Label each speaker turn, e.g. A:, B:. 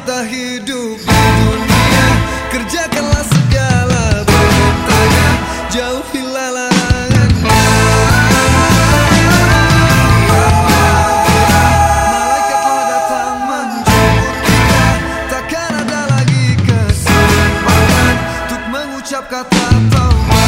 A: kita hidup di dunia Kerjakanlah segala perintahnya Jauhilah larangannya. Malaikat telah datang menjemput kita Takkan ada lagi kesempatan Untuk mengucap kata taubat.